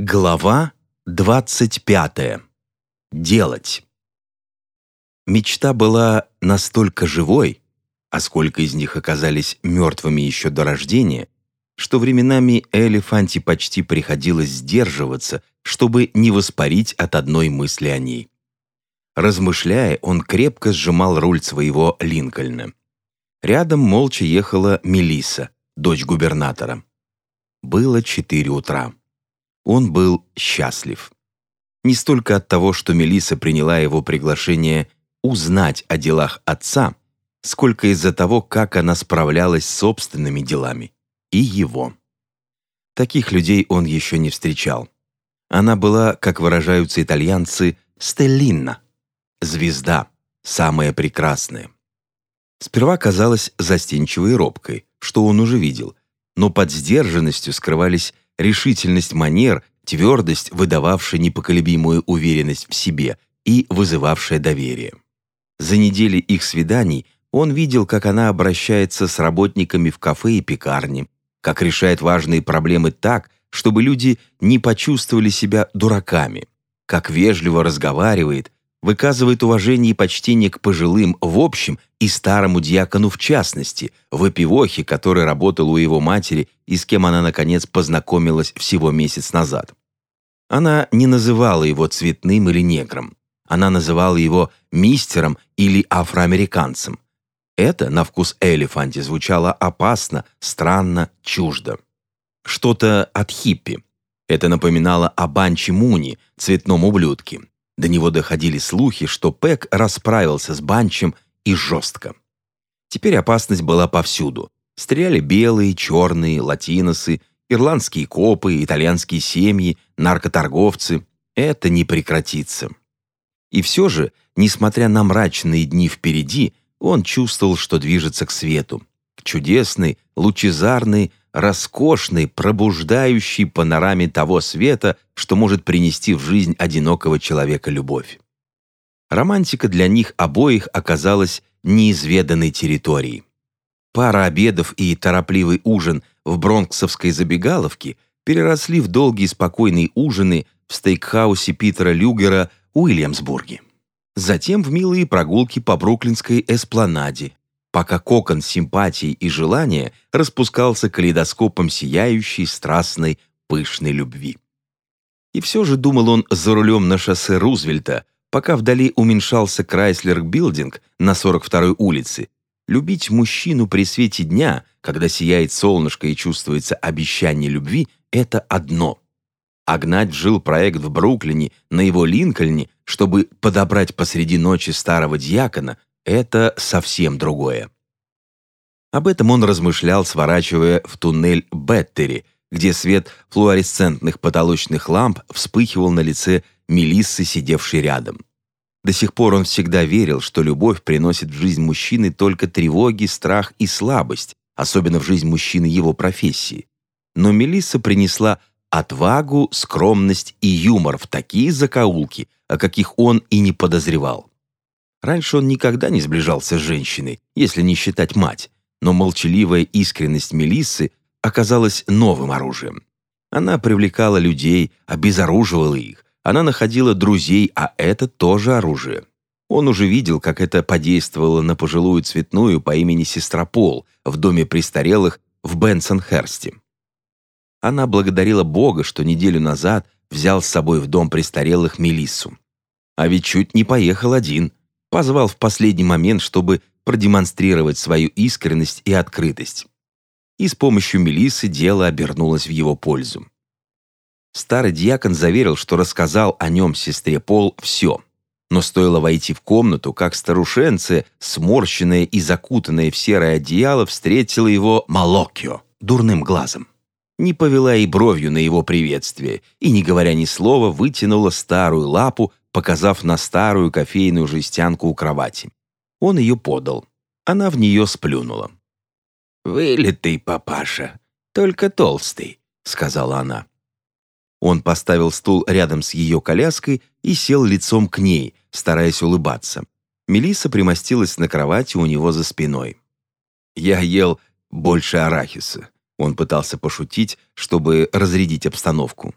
Глава 25. Делать. Мечта была настолько живой, а сколько из них оказались мертвыми еще до рождения, что временами Элефанте почти приходилось сдерживаться, чтобы не воспарить от одной мысли о ней. Размышляя, он крепко сжимал руль своего Линкольна. Рядом молча ехала Мелисса, дочь губернатора. Было четыре утра. Он был счастлив. Не столько от того, что Мелиса приняла его приглашение узнать о делах отца, сколько из-за того, как она справлялась с собственными делами. И его. Таких людей он еще не встречал. Она была, как выражаются итальянцы, «стеллинна» — звезда, самая прекрасная. Сперва казалась застенчивой и робкой, что он уже видел, но под сдержанностью скрывались решительность манер, твердость, выдававшая непоколебимую уверенность в себе и вызывавшая доверие. За недели их свиданий он видел, как она обращается с работниками в кафе и пекарне, как решает важные проблемы так, чтобы люди не почувствовали себя дураками, как вежливо разговаривает, выказывает уважение и почтение к пожилым в общем и старому дьякону в частности, в эпивохе, который работал у его матери и с кем она, наконец, познакомилась всего месяц назад. Она не называла его цветным или негром. Она называла его мистером или афроамериканцем. Это, на вкус Элефанти, звучало опасно, странно, чуждо. Что-то от хиппи. Это напоминало о Банчи Муни, цветном ублюдке. До него доходили слухи, что Пэк расправился с Банчем и жестко. Теперь опасность была повсюду. Стреляли белые, черные, латиносы, ирландские копы, итальянские семьи, наркоторговцы. Это не прекратится. И все же, несмотря на мрачные дни впереди, он чувствовал, что движется к свету, к чудесной, лучезарной, роскошной, пробуждающей панораме того света, что может принести в жизнь одинокого человека любовь. Романтика для них обоих оказалась неизведанной территорией. Пара обедов и торопливый ужин в бронксовской забегаловке переросли в долгие спокойные ужины в стейкхаусе Питера Люгера в Уильямсбурге. Затем в милые прогулки по бруклинской эспланаде, пока кокон симпатии и желания распускался калейдоскопом сияющей, страстной, пышной любви. И все же думал он за рулем на шоссе Рузвельта, пока вдали уменьшался Крайслер Билдинг на 42-й улице. Любить мужчину при свете дня, когда сияет солнышко и чувствуется обещание любви, это одно. А гнать жил проект в Бруклине на его Линкольне, чтобы подобрать посреди ночи старого дьякона, это совсем другое. Об этом он размышлял, сворачивая в туннель Беттери, где свет флуоресцентных потолочных ламп вспыхивал на лице Мелиссы, сидевшей рядом. До сих пор он всегда верил, что любовь приносит в жизнь мужчины только тревоги, страх и слабость, особенно в жизнь мужчины его профессии. Но Мелисса принесла отвагу, скромность и юмор в такие закоулки, о каких он и не подозревал. Раньше он никогда не сближался с женщиной, если не считать мать, но молчаливая искренность Мелиссы оказалась новым оружием. Она привлекала людей, обезоруживала их, она находила друзей, а это тоже оружие. Он уже видел, как это подействовало на пожилую цветную по имени Сестра Пол в доме престарелых в Бенсонхерсте. Она благодарила Бога, что неделю назад взял с собой в дом престарелых Мелиссу. А ведь чуть не поехал один, Позвал в последний момент, чтобы продемонстрировать свою искренность и открытость. И с помощью Мелисы дело обернулось в его пользу. Старый диакон заверил, что рассказал о нем сестре Пол все. Но стоило войти в комнату, как старушенция, сморщенная и закутанная в серое одеяло, встретила его Малокио дурным глазом. Не повела и бровью на его приветствие и, не говоря ни слова, вытянула старую лапу, показав на старую кофейную жестянку у кровати. Он ее подал. Она в нее сплюнула. «Вылитый папаша, только толстый», — сказала она. Он поставил стул рядом с ее коляской и сел лицом к ней, стараясь улыбаться. Мелисса примостилась на кровати у него за спиной. «Я ел больше арахиса», — он пытался пошутить, чтобы разрядить обстановку.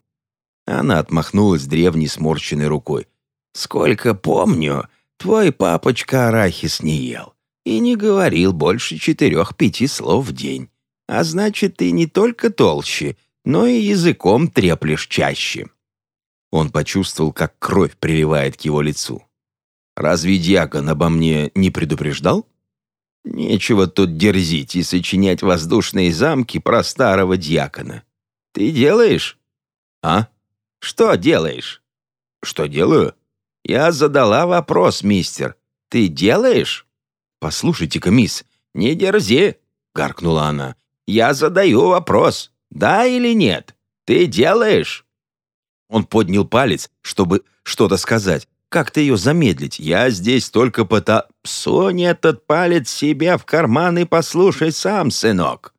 Она отмахнулась древней сморщенной рукой. «Сколько помню, твой папочка арахис не ел и не говорил больше четырех-пяти слов в день. А значит, ты не только толще, но и языком треплешь чаще». Он почувствовал, как кровь приливает к его лицу. «Разве дьякон обо мне не предупреждал?» «Нечего тут дерзить и сочинять воздушные замки про старого дьякона. Ты делаешь?» «А? Что делаешь?» «Что делаю?» «Я задала вопрос, мистер. Ты делаешь?» «Послушайте-ка, мисс, не дерзи!» — гаркнула она. «Я задаю вопрос. Да или нет? Ты делаешь?» Он поднял палец, чтобы что-то сказать. Как-то ее замедлить. Я здесь только пота... Сунь этот палец себе в карман и послушай сам, сынок.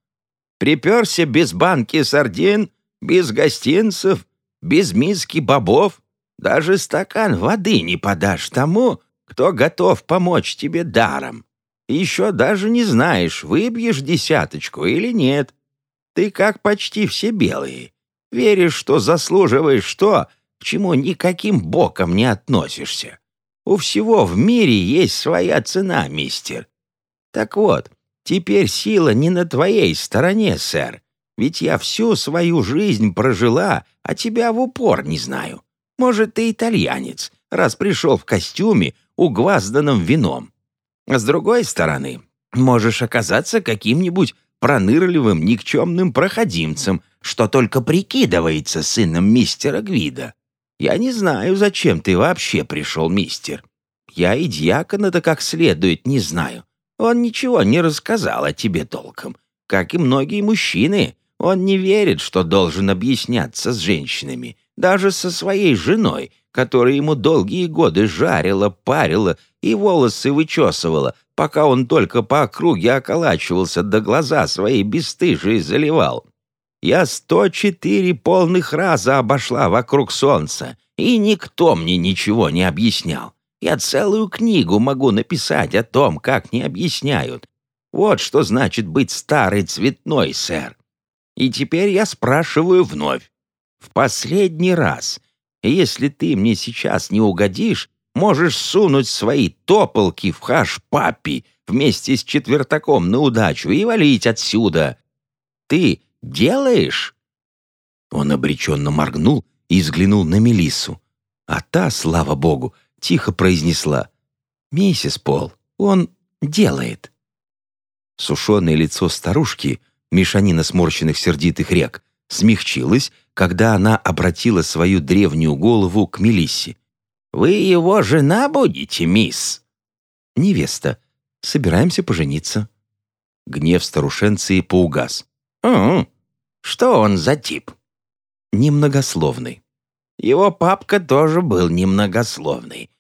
Приперся без банки сардин, без гостинцев, без миски бобов. Даже стакан воды не подашь тому, кто готов помочь тебе даром. Еще даже не знаешь, выбьешь десяточку или нет. Ты как почти все белые. Веришь, что заслуживаешь то, к чему никаким боком не относишься. У всего в мире есть своя цена, мистер. Так вот, теперь сила не на твоей стороне, сэр. Ведь я всю свою жизнь прожила, а тебя в упор не знаю. Может, ты итальянец, раз пришел в костюме, угвазданном вином. А с другой стороны, можешь оказаться каким-нибудь пронырливым, никчемным проходимцем, что только прикидывается сыном мистера Гвида. Я не знаю, зачем ты вообще пришел, мистер. Я и дьякона-то как следует не знаю. Он ничего не рассказал о тебе толком. Как и многие мужчины, он не верит, что должен объясняться с женщинами, даже со своей женой, которая ему долгие годы жарила, парила и волосы вычесывала, пока он только по округе околачивался, до глаза свои бесстыжие заливал. Я сто четыре полных раза обошла вокруг солнца, и никто мне ничего не объяснял. Я целую книгу могу написать о том, как не объясняют. Вот что значит быть старый цветной, сэр. И теперь я спрашиваю вновь. В последний раз, если ты мне сейчас не угодишь, можешь сунуть свои тополки в хаш папи вместе с четвертаком на удачу и валить отсюда. Ты делаешь?» Он обреченно моргнул и взглянул на Мелиссу. А та, слава богу, тихо произнесла. «Миссис Пол, он делает». Сушеное лицо старушки, мешанина сморщенных сердитых рек, смягчилось, когда она обратила свою древнюю голову к Мелиссе. «Вы его жена будете, мисс?» «Невеста. Собираемся пожениться». Гнев старушенции поугас. «Угу. Что он за тип?» «Немногословный». «Его папка тоже был немногословный.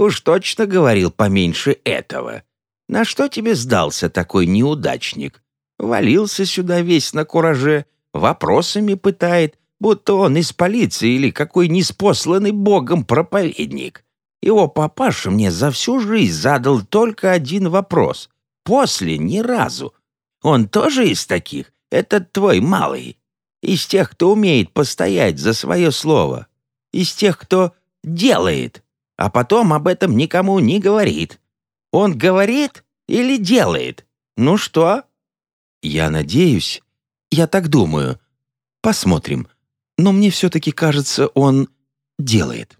Уж точно говорил поменьше этого. На что тебе сдался такой неудачник? Валился сюда весь на кураже, вопросами пытает, будто он из полиции или какой неспосланный богом проповедник. Его папаша мне за всю жизнь задал только один вопрос. После ни разу. Он тоже из таких? Этот твой малый? Из тех, кто умеет постоять за свое слово? Из тех, кто делает, а потом об этом никому не говорит? Он говорит или делает? Ну что? Я надеюсь, я так думаю. Посмотрим но мне все-таки кажется, он делает.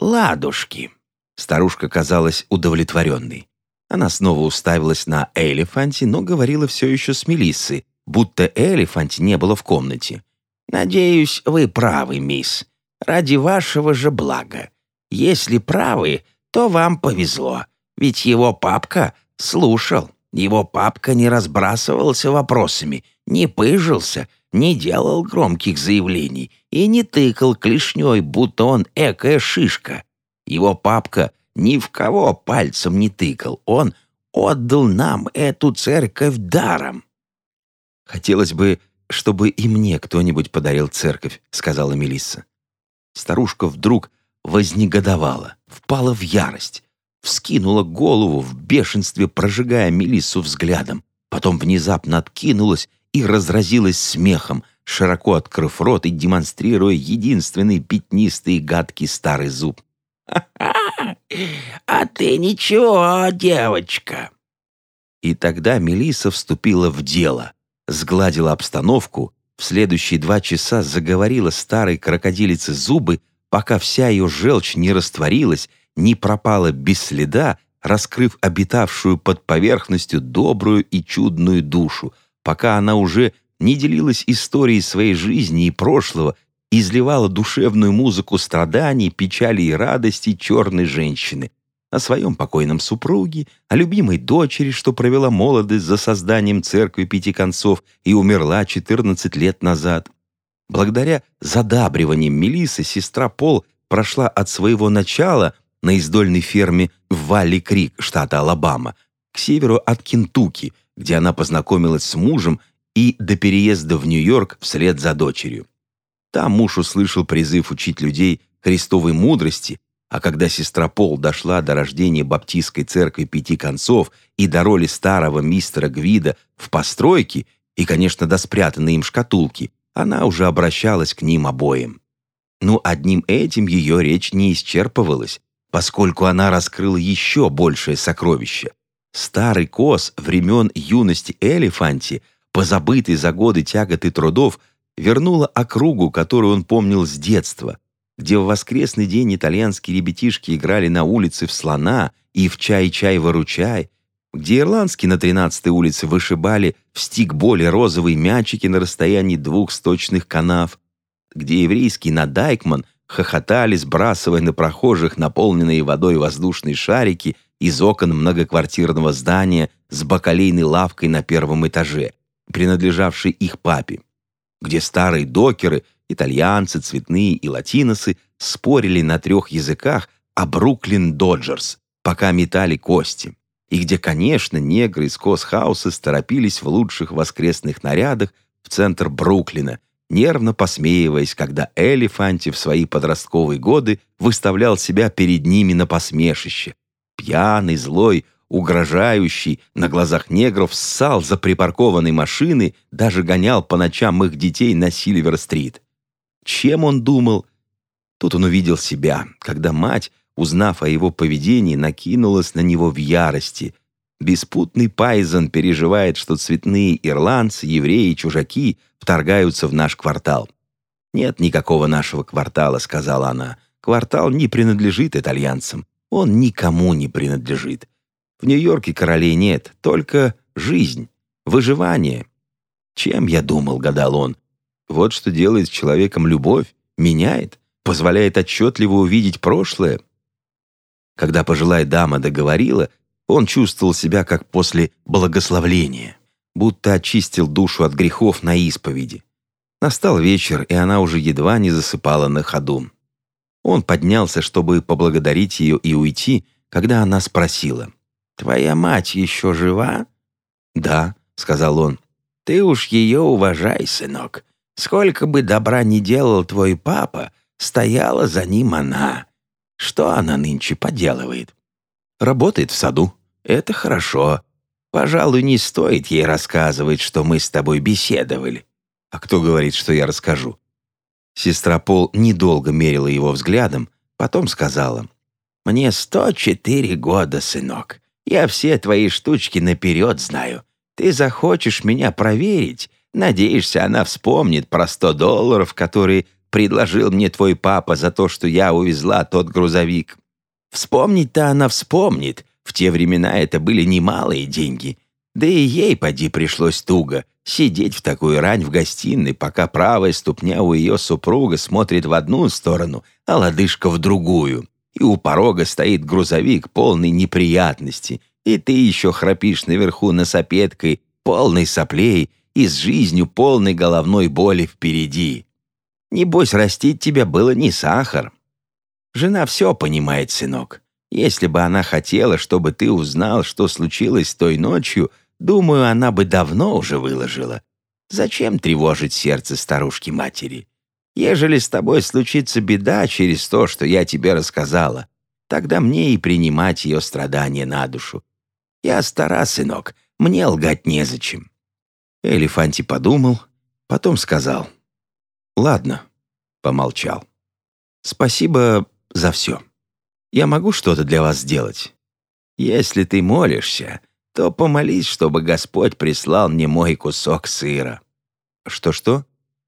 «Ладушки!» Старушка казалась удовлетворенной. Она снова уставилась на Элефанти, но говорила все еще с Мелиссой, будто Элефанти не было в комнате. «Надеюсь, вы правы, мисс. Ради вашего же блага. Если правы, то вам повезло, ведь его папка слушал. Его папка не разбрасывался вопросами, не пыжился, не делал громких заявлений и не тыкал клешней, будто он экая шишка. Его папка ни в кого пальцем не тыкал. Он отдал нам эту церковь даром. «Хотелось бы, чтобы и мне кто-нибудь подарил церковь», — сказала Мелисса. Старушка вдруг вознегодовала, впала в ярость, вскинула голову в бешенстве, прожигая Мелиссу взглядом, потом внезапно откинулась и разразилась смехом, широко открыв рот и демонстрируя единственный пятнистый гадкий старый зуб. «Ха-ха! А ты ничего, девочка!» И тогда Мелиса вступила в дело, сгладила обстановку, в следующие два часа заговорила старой крокодилице зубы, пока вся ее желчь не растворилась, не пропала без следа, раскрыв обитавшую под поверхностью добрую и чудную душу, пока она уже не делилась историей своей жизни и прошлого, изливала душевную музыку страданий, печали и радости черной женщины, о своем покойном супруге, о любимой дочери, что провела молодость за созданием церкви пяти концов и умерла 14 лет назад. Благодаря задабриваниям Мелисы сестра Пол прошла от своего начала на издольной ферме в Валли-Крик, штата Алабама, к северу от Кентукки, где она познакомилась с мужем и до переезда в Нью-Йорк вслед за дочерью. Там муж услышал призыв учить людей христовой мудрости а когда сестра Пол дошла до рождения Баптистской церкви Пяти Концов и до роли старого мистера Гвида в постройке, и, конечно, до спрятанной им шкатулки, она уже обращалась к ним обоим. Но одним этим ее речь не исчерпывалась, поскольку она раскрыла еще большее сокровище. Старый кос времен юности Элефанти, позабытый за годы тягот и трудов, вернула округу, которую он помнил с детства — где в воскресный день итальянские ребятишки играли на улице в слона и в чай-чай-выручай, где ирландские на 13-й улице вышибали в стикболе розовые мячики на расстоянии двух сточных канав, где еврейские на Дайкман хохотали, сбрасывая на прохожих наполненные водой воздушные шарики из окон многоквартирного здания с бакалейной лавкой на первом этаже, принадлежавшей их папе, где старые докеры – итальянцы, цветные и латиносы спорили на трех языках о Бруклин Доджерс, пока метали кости, и где, конечно, негры из Косхауса торопились в лучших воскресных нарядах в центр Бруклина, нервно посмеиваясь, когда Элефанти в свои подростковые годы выставлял себя перед ними на посмешище. Пьяный, злой, угрожающий, на глазах негров ссал за припаркованной машины, даже гонял по ночам их детей на Сильвер-стрит. Чем он думал? Тут он увидел себя, когда мать, узнав о его поведении, накинулась на него в ярости. Беспутный Пайзен переживает, что цветные ирландцы, евреи, чужаки вторгаются в наш квартал. «Нет никакого нашего квартала», — сказала она. «Квартал не принадлежит итальянцам. Он никому не принадлежит. В Нью-Йорке королей нет, только жизнь, выживание». «Чем я думал?» — гадал он. Вот что делает с человеком любовь, меняет, позволяет отчетливо увидеть прошлое. Когда пожилая дама договорила, он чувствовал себя как после благословления, будто очистил душу от грехов на исповеди. Настал вечер, и она уже едва не засыпала на ходу. Он поднялся, чтобы поблагодарить ее и уйти, когда она спросила. «Твоя мать еще жива?» «Да», — сказал он. «Ты уж ее уважай, сынок. Сколько бы добра ни делал твой папа, стояла за ним она. Что она нынче поделывает? Работает в саду. Это хорошо. Пожалуй, не стоит ей рассказывать, что мы с тобой беседовали. А кто говорит, что я расскажу? Сестра Пол недолго мерила его взглядом, потом сказала. «Мне сто четыре года, сынок. Я все твои штучки наперед знаю. Ты захочешь меня проверить, Надеешься, она вспомнит про сто долларов, которые предложил мне твой папа за то, что я увезла тот грузовик. Вспомнить-то она вспомнит. В те времена это были немалые деньги. Да и ей, поди, пришлось туго. Сидеть в такую рань в гостиной, пока правая ступня у ее супруга смотрит в одну сторону, а лодыжка в другую. И у порога стоит грузовик, полный неприятностей. И ты еще храпишь наверху насопеткой, полной соплей, и с жизнью полной головной боли впереди. Небось, растить тебя было не сахар. Жена все понимает, сынок. Если бы она хотела, чтобы ты узнал, что случилось той ночью, думаю, она бы давно уже выложила. Зачем тревожить сердце старушки-матери? Ежели с тобой случится беда через то, что я тебе рассказала, тогда мне и принимать ее страдания на душу. Я стара, сынок, мне лгать незачем. Элефанти подумал, потом сказал, «Ладно», — помолчал. «Спасибо за все. Я могу что-то для вас сделать? Если ты молишься, то помолись, чтобы Господь прислал мне мой кусок сыра». «Что-что?»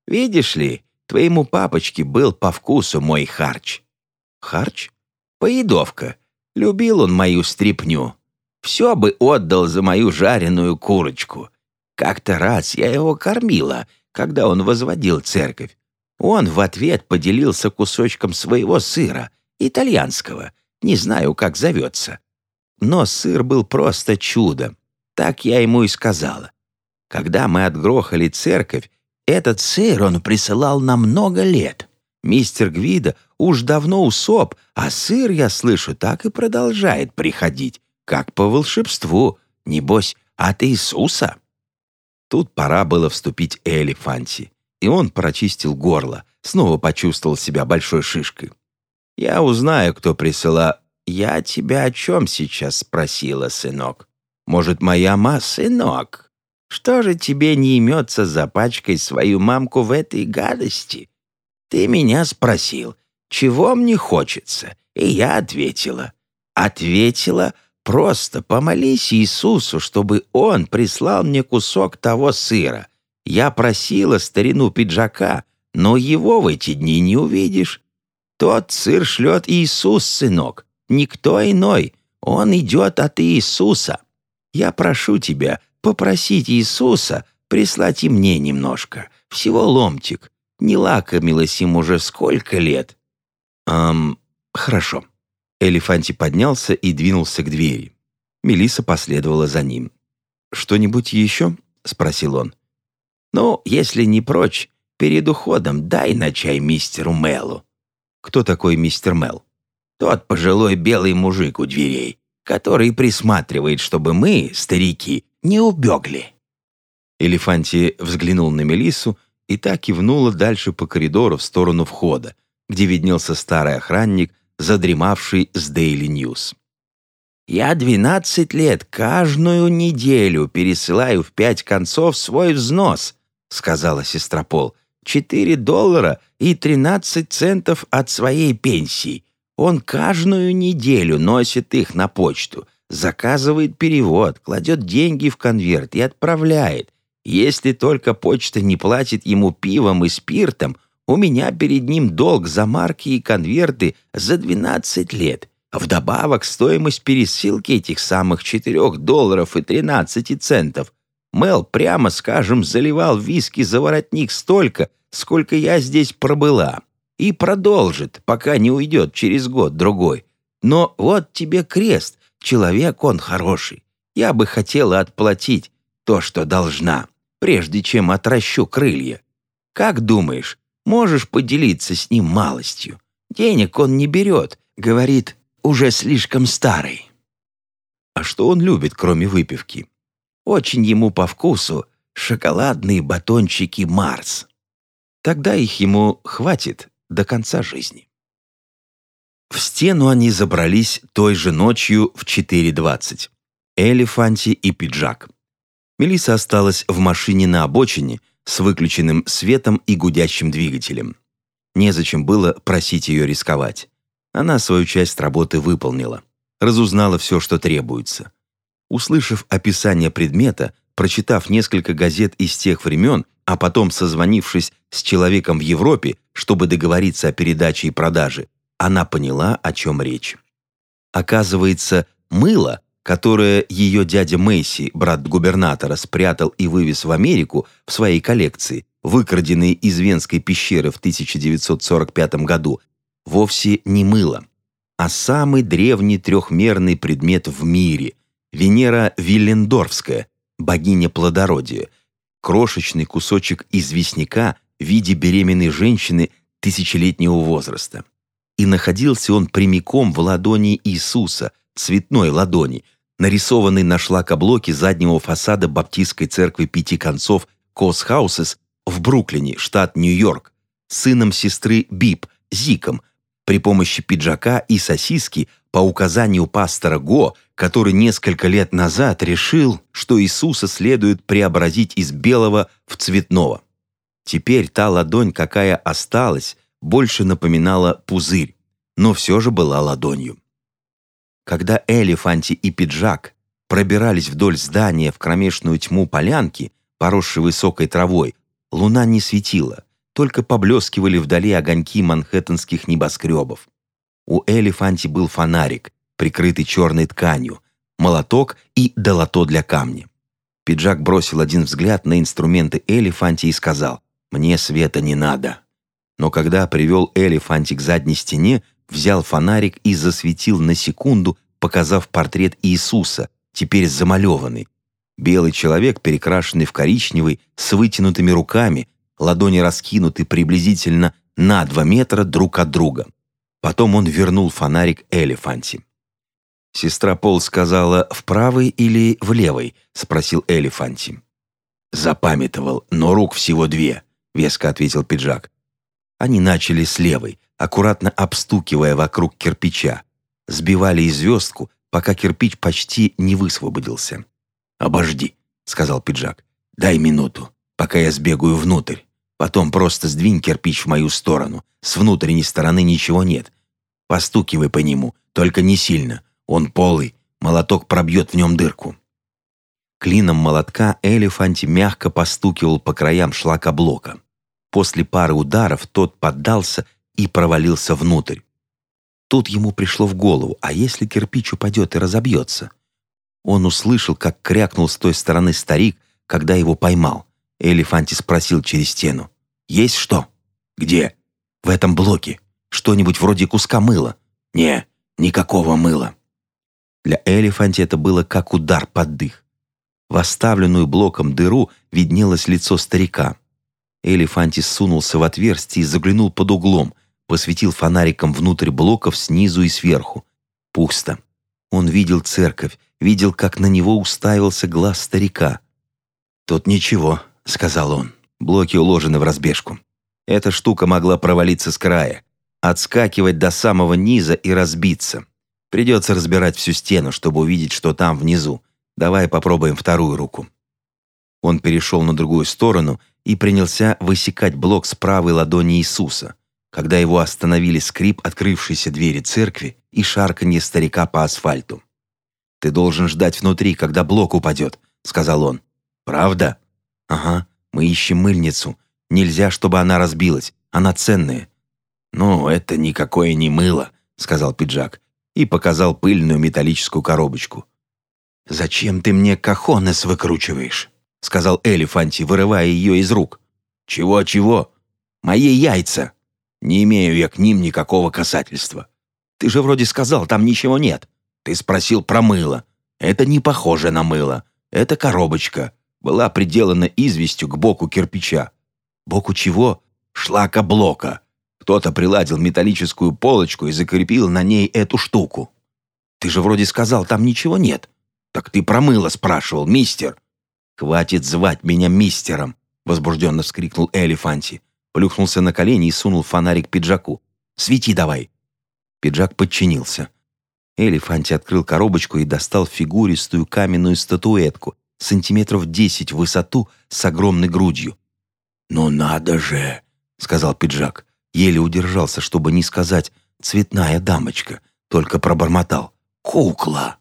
«Видишь ли, твоему папочке был по вкусу мой харч». «Харч?» «Поедовка. Любил он мою стряпню. Все бы отдал за мою жареную курочку. Как-то раз я его кормила, когда он возводил церковь. Он в ответ поделился кусочком своего сыра, итальянского, не знаю, как зовется. Но сыр был просто чудом. Так я ему и сказала. Когда мы отгрохали церковь, этот сыр он присылал на много лет. Мистер Гвида уж давно усоп, а сыр, я слышу, так и продолжает приходить, как по волшебству, небось, от Иисуса. Тут пора было вступить Элефанти, и он прочистил горло, снова почувствовал себя большой шишкой. «Я узнаю, кто присыла...» «Я тебя о чем сейчас спросила, сынок? Может, моя ма, сынок? Что же тебе не имется за пачкой свою мамку в этой гадости? Ты меня спросил, чего мне хочется, и я ответила. Ответила, просто помолись Иисусу, чтобы Он прислал мне кусок того сыра. Я просила старину пиджака, но его в эти дни не увидишь. Тот сыр шлет Иисус, сынок, никто иной. Он идет от Иисуса. Я прошу тебя попросить Иисуса прислать и мне немножко, всего ломтик. Не лакомилась им уже сколько лет. «Эм, хорошо». Элефанти поднялся и двинулся к двери. Мелиса последовала за ним. «Что-нибудь еще?» — спросил он. «Ну, если не прочь, перед уходом дай на чай мистеру Мелу». «Кто такой мистер Мел?» «Тот пожилой белый мужик у дверей, который присматривает, чтобы мы, старики, не убегли». Элефанти взглянул на Мелису и так кивнула дальше по коридору в сторону входа, где виднелся старый охранник, задремавший с Daily News. «Я двенадцать лет каждую неделю пересылаю в пять концов свой взнос», сказала сестра Пол. «Четыре доллара и тринадцать центов от своей пенсии. Он каждую неделю носит их на почту, заказывает перевод, кладет деньги в конверт и отправляет. Если только почта не платит ему пивом и спиртом, у меня перед ним долг за марки и конверты за 12 лет. Вдобавок стоимость пересылки этих самых 4 долларов и 13 центов. Мел, прямо скажем, заливал виски за воротник столько, сколько я здесь пробыла. И продолжит, пока не уйдет через год-другой. Но вот тебе крест, человек он хороший. Я бы хотела отплатить то, что должна, прежде чем отращу крылья. Как думаешь, Можешь поделиться с ним малостью. Денег он не берет, говорит, уже слишком старый. А что он любит, кроме выпивки? Очень ему по вкусу шоколадные батончики «Марс». Тогда их ему хватит до конца жизни. В стену они забрались той же ночью в 4.20. Элефанти и пиджак. Мелиса осталась в машине на обочине, с выключенным светом и гудящим двигателем. Незачем было просить ее рисковать. Она свою часть работы выполнила. Разузнала все, что требуется. Услышав описание предмета, прочитав несколько газет из тех времен, а потом созвонившись с человеком в Европе, чтобы договориться о передаче и продаже, она поняла, о чем речь. Оказывается, мыло которое ее дядя Мэйси, брат губернатора, спрятал и вывез в Америку в своей коллекции, выкраденной из Венской пещеры в 1945 году, вовсе не мыло, а самый древний трехмерный предмет в мире – Венера Виллендорфская, богиня плодородия, крошечный кусочек известняка в виде беременной женщины тысячелетнего возраста. И находился он прямиком в ладони Иисуса – цветной ладони, нарисованной на шлакоблоке заднего фасада баптистской церкви пяти концов Косхаусес в Бруклине, штат Нью-Йорк, сыном сестры Бип, Зиком, при помощи пиджака и сосиски по указанию пастора Го, который несколько лет назад решил, что Иисуса следует преобразить из белого в цветного. Теперь та ладонь, какая осталась, больше напоминала пузырь, но все же была ладонью. Когда Элефанти и Пиджак пробирались вдоль здания в кромешную тьму полянки, поросшей высокой травой, луна не светила, только поблескивали вдали огоньки манхэттенских небоскребов. У Элефанти был фонарик, прикрытый черной тканью, молоток и долото для камня. Пиджак бросил один взгляд на инструменты Элефанти и сказал «Мне света не надо». Но когда привел Элефанти к задней стене, взял фонарик и засветил на секунду, показав портрет Иисуса, теперь замалеванный. Белый человек, перекрашенный в коричневый, с вытянутыми руками, ладони раскинуты приблизительно на два метра друг от друга. Потом он вернул фонарик Элефанти. «Сестра Пол сказала, в правой или в левой?» — спросил Элефанти. «Запамятовал, но рук всего две», — веско ответил пиджак. Они начали с левой, аккуратно обстукивая вокруг кирпича. Сбивали и звездку, пока кирпич почти не высвободился. «Обожди», — сказал пиджак. «Дай минуту, пока я сбегаю внутрь. Потом просто сдвинь кирпич в мою сторону. С внутренней стороны ничего нет. Постукивай по нему, только не сильно. Он полый, молоток пробьет в нем дырку». Клином молотка Элефанти мягко постукивал по краям шлакоблока. После пары ударов тот поддался и провалился внутрь. Тут ему пришло в голову, а если кирпич упадет и разобьется? Он услышал, как крякнул с той стороны старик, когда его поймал. Элефанти спросил через стену. «Есть что?» «Где?» «В этом блоке. Что-нибудь вроде куска мыла?» «Не, никакого мыла». Для Элефанти это было как удар под дых. В оставленную блоком дыру виднелось лицо старика. Элефантис сунулся в отверстие и заглянул под углом, посветил фонариком внутрь блоков снизу и сверху. Пусто. Он видел церковь, видел, как на него уставился глаз старика. «Тут ничего», — сказал он. «Блоки уложены в разбежку. Эта штука могла провалиться с края, отскакивать до самого низа и разбиться. Придется разбирать всю стену, чтобы увидеть, что там внизу. Давай попробуем вторую руку». Он перешел на другую сторону и принялся высекать блок с правой ладони Иисуса, когда его остановили скрип открывшейся двери церкви и шарканье старика по асфальту. «Ты должен ждать внутри, когда блок упадет», — сказал он. «Правда?» «Ага, мы ищем мыльницу. Нельзя, чтобы она разбилась. Она ценная». «Ну, это никакое не мыло», — сказал пиджак и показал пыльную металлическую коробочку. «Зачем ты мне кахонес выкручиваешь?» — сказал Элефанти, вырывая ее из рук. «Чего-чего? Мои яйца! Не имею я к ним никакого касательства. Ты же вроде сказал, там ничего нет. Ты спросил про мыло. Это не похоже на мыло. Это коробочка. Была приделана известью к боку кирпича. Боку чего? Шлака-блока. Кто-то приладил металлическую полочку и закрепил на ней эту штуку. Ты же вроде сказал, там ничего нет. Так ты про мыло спрашивал, мистер. «Хватит звать меня мистером!» — возбужденно вскрикнул Элефанти. Плюхнулся на колени и сунул фонарик пиджаку. «Свети давай!» Пиджак подчинился. Элефанти открыл коробочку и достал фигуристую каменную статуэтку, сантиметров десять в высоту, с огромной грудью. «Ну надо же!» — сказал пиджак. Еле удержался, чтобы не сказать «цветная дамочка», только пробормотал «кукла».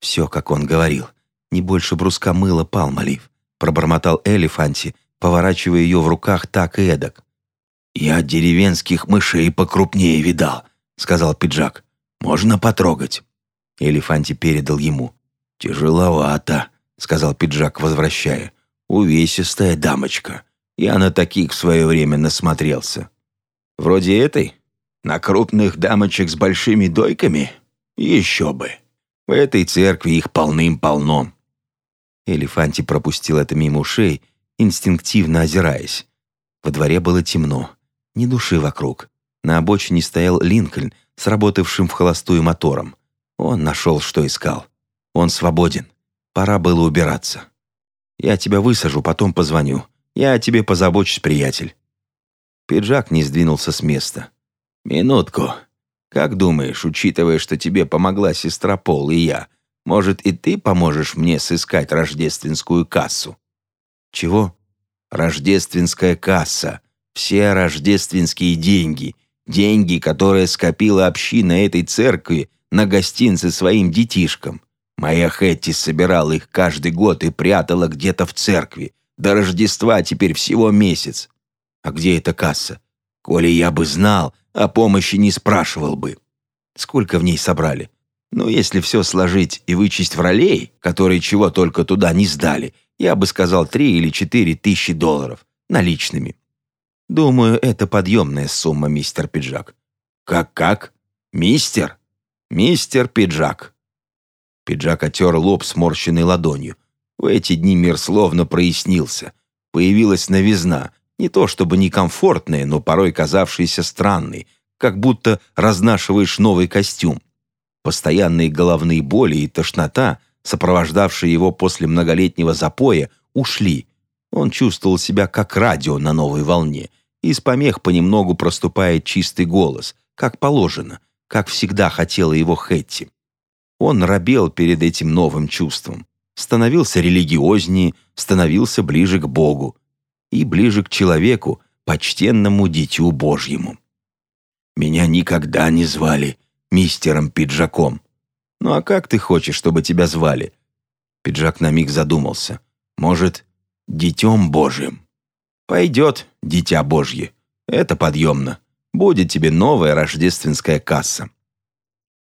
Все, как он говорил — не больше бруска мыла палмолив», пробормотал Элефанти, поворачивая ее в руках так и эдак. «Я деревенских мышей покрупнее видал», — сказал пиджак. «Можно потрогать». Элефанти передал ему. «Тяжеловато», — сказал пиджак, возвращая. «Увесистая дамочка. Я на таких в свое время насмотрелся». «Вроде этой? На крупных дамочек с большими дойками? Еще бы. В этой церкви их полным-полно. Элефанти пропустил это мимо ушей, инстинктивно озираясь. Во дворе было темно, ни души вокруг. На обочине стоял Линкольн с работавшим в холостую мотором. Он нашел, что искал. Он свободен. Пора было убираться. «Я тебя высажу, потом позвоню. Я о тебе позабочусь, приятель». Пиджак не сдвинулся с места. «Минутку. Как думаешь, учитывая, что тебе помогла сестра Пол и я, может, и ты поможешь мне сыскать рождественскую кассу?» «Чего?» Рождественская касса. Все рождественские деньги. Деньги, которые скопила община этой церкви на гостинцы своим детишкам. Моя Хэтти собирала их каждый год и прятала где-то в церкви. До Рождества теперь всего месяц. А где эта касса? Коли я бы знал, о помощи не спрашивал бы. Сколько в ней собрали? Ну, если все сложить и вычесть в ролей, которые чего только туда не сдали, я бы сказал три или четыре тысячи долларов наличными. Думаю, это подъемная сумма, мистер Пиджак. Как-как? Мистер? Мистер Пиджак. Пиджак отер лоб сморщенной ладонью. В эти дни мир словно прояснился. Появилась новизна, не то чтобы некомфортная, но порой казавшаяся странной, как будто разнашиваешь новый костюм. Постоянные головные боли и тошнота, сопровождавшие его после многолетнего запоя, ушли. Он чувствовал себя как радио на новой волне. Из помех понемногу проступает чистый голос, как положено, как всегда хотела его Хэтти. Он робел перед этим новым чувством, становился религиознее, становился ближе к Богу и ближе к человеку, почтенному дитю Божьему. «Меня никогда не звали мистером Пиджаком. Ну а как ты хочешь, чтобы тебя звали?» Пиджак на миг задумался. «Может, Дитем Божьим?» «Пойдет, Дитя Божье. Это подъемно. Будет тебе новая рождественская касса».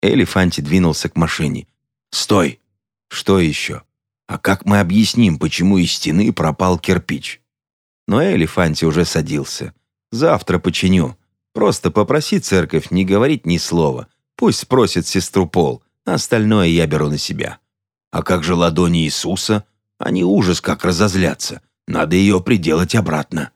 Элефанти двинулся к машине. «Стой! Что еще? А как мы объясним, почему из стены пропал кирпич?» Но Элефанти уже садился. «Завтра починю. Просто попроси церковь не говорить ни слова. Пусть спросит сестру Пол, остальное я беру на себя. А как же ладони Иисуса? Они ужас как разозлятся. Надо ее приделать обратно.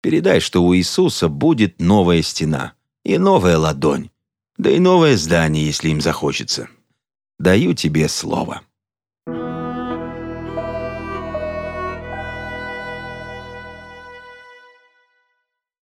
Передай, что у Иисуса будет новая стена и новая ладонь, да и новое здание, если им захочется. Даю тебе слово».